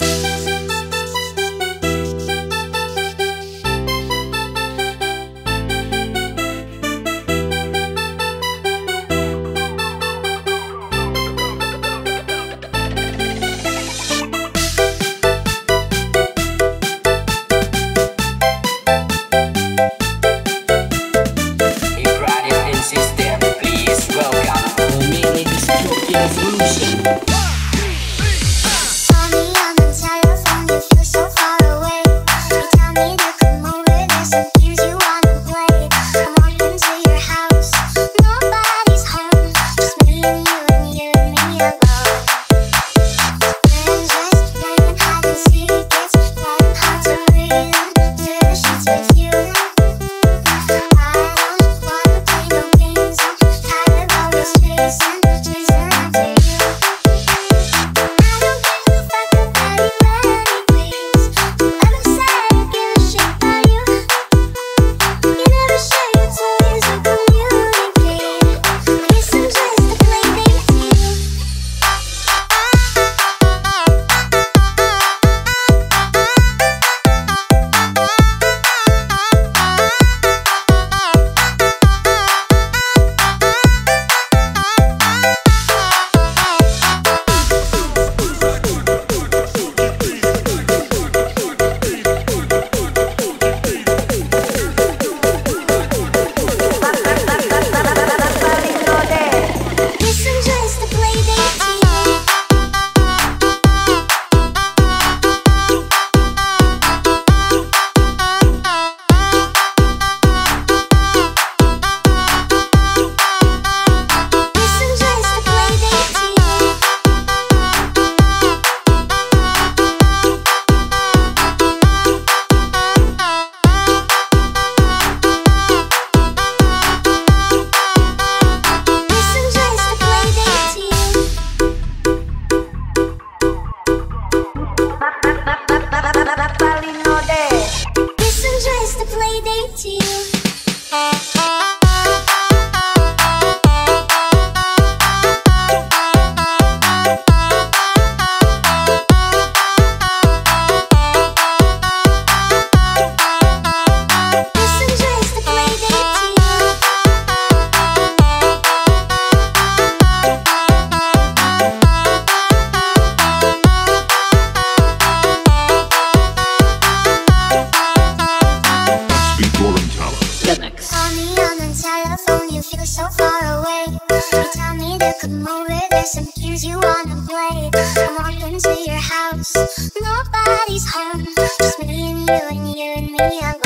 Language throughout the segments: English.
you nobody's home. Just me and you and you and me. I'm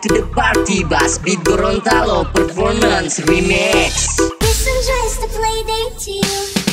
To the party. Bass Beat Gorontalo Performance Remix. This Listen just to play day to you